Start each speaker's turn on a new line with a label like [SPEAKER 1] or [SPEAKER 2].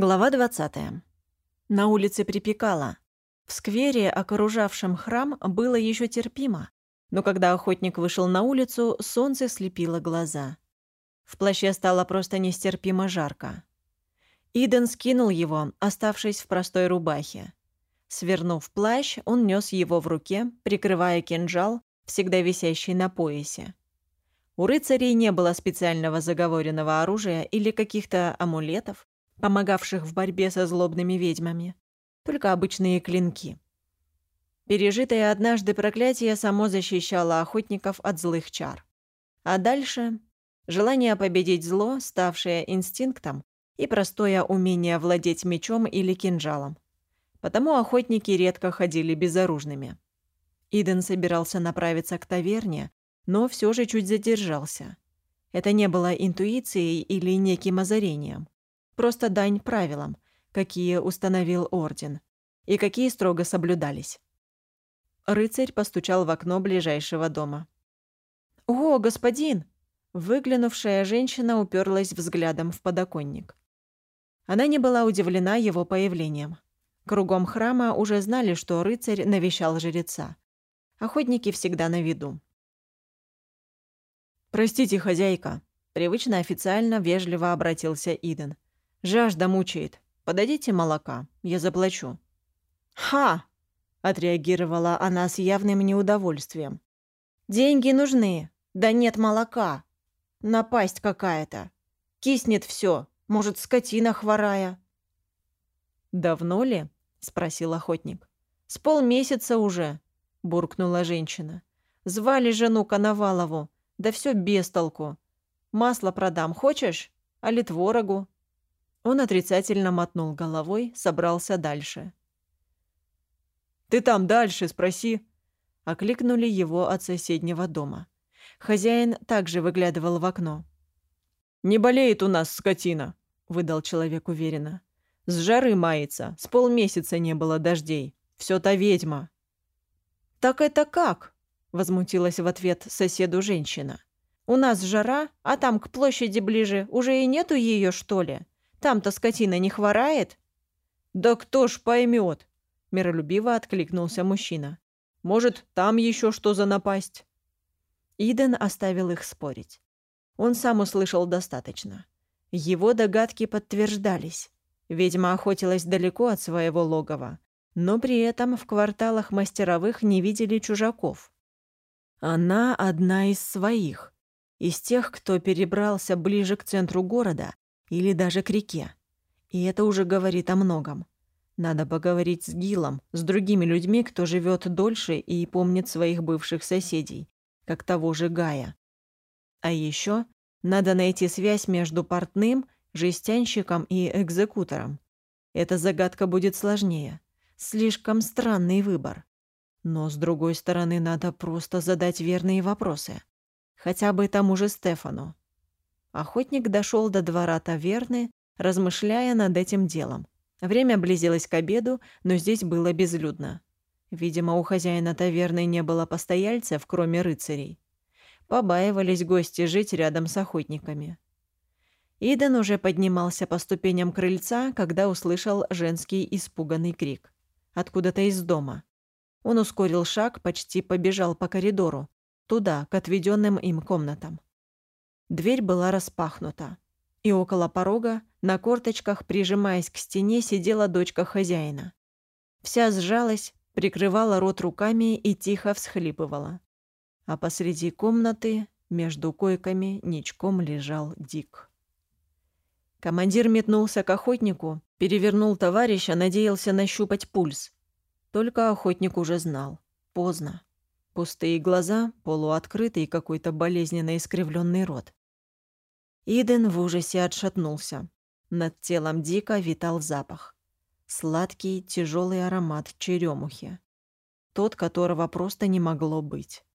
[SPEAKER 1] Глава 20. На улице припекало. В сквере, окружавшем храм, было еще терпимо, но когда охотник вышел на улицу, солнце слепило глаза. В плаще стало просто нестерпимо жарко. Иден скинул его, оставшись в простой рубахе. Свернув плащ, он нес его в руке, прикрывая кинжал, всегда висящий на поясе. У рыцарей не было специального заговоренного оружия или каких-то амулетов, помогавших в борьбе со злобными ведьмами, только обычные клинки. Пережитое однажды проклятие само защищало охотников от злых чар. А дальше желание победить зло, ставшее инстинктом, и простое умение владеть мечом или кинжалом. Потому охотники редко ходили безоружными. Иден собирался направиться к таверне, но все же чуть задержался. Это не было интуицией или неким озарением. Просто дань правилам, какие установил Орден, и какие строго соблюдались. Рыцарь постучал в окно ближайшего дома. «О, господин!» Выглянувшая женщина уперлась взглядом в подоконник. Она не была удивлена его появлением. Кругом храма уже знали, что рыцарь навещал жреца. Охотники всегда на виду. «Простите, хозяйка», — привычно официально вежливо обратился Иден. Жажда мучает. Подадите молока, я заплачу». «Ха!» — отреагировала она с явным неудовольствием. «Деньги нужны, да нет молока. Напасть какая-то. Киснет все, может, скотина хворая».
[SPEAKER 2] «Давно ли?» — спросил охотник.
[SPEAKER 1] «С полмесяца уже», — буркнула женщина. «Звали жену Коновалову, да все без толку. Масло продам, хочешь? Али творогу?» Он отрицательно мотнул головой, собрался дальше.
[SPEAKER 2] «Ты там дальше спроси!» Окликнули его от соседнего дома. Хозяин также выглядывал в окно. «Не болеет у нас скотина», — выдал человек уверенно. «С жары мается, с полмесяца не было дождей. Все та ведьма».
[SPEAKER 1] «Так это как?» — возмутилась в ответ соседу женщина. «У нас жара, а там к площади ближе уже и нету ее, что ли? Там-то скотина не хворает?»
[SPEAKER 2] «Да кто ж поймет?» – миролюбиво откликнулся мужчина. «Может, там еще что за напасть?»
[SPEAKER 1] Иден оставил их спорить. Он сам услышал достаточно. Его догадки подтверждались. Ведьма охотилась далеко от своего логова, но при этом в кварталах мастеровых не видели чужаков. Она одна из своих, из тех, кто перебрался ближе к центру города или даже к реке. И это уже говорит о многом. Надо поговорить с Гилом, с другими людьми, кто живет дольше и помнит своих бывших соседей, как того же Гая. А еще надо найти связь между портным, жестянщиком и экзекутором. Эта загадка будет сложнее. Слишком странный выбор. Но, с другой стороны, надо просто задать верные вопросы. Хотя бы тому же Стефану. Охотник дошел до двора таверны, размышляя над этим делом. Время близилось к обеду, но здесь было безлюдно. Видимо, у хозяина таверны не было постояльцев, кроме рыцарей. Побаивались гости жить рядом с охотниками. Иден уже поднимался по ступеням крыльца, когда услышал женский испуганный крик. Откуда-то из дома. Он ускорил шаг, почти побежал по коридору, туда, к отведенным им комнатам. Дверь была распахнута. И около порога, на корточках, прижимаясь к стене, сидела дочка хозяина. Вся сжалась, прикрывала рот руками и тихо всхлипывала. А посреди комнаты, между койками, ничком лежал Дик. Командир метнулся к охотнику, перевернул товарища, надеялся нащупать пульс. Только охотник уже знал. Поздно. Пустые глаза, полуоткрытый какой-то болезненно искривленный рот. Иден в ужасе отшатнулся. Над телом Дика витал запах. Сладкий, тяжелый аромат черемухи. Тот, которого просто не могло быть.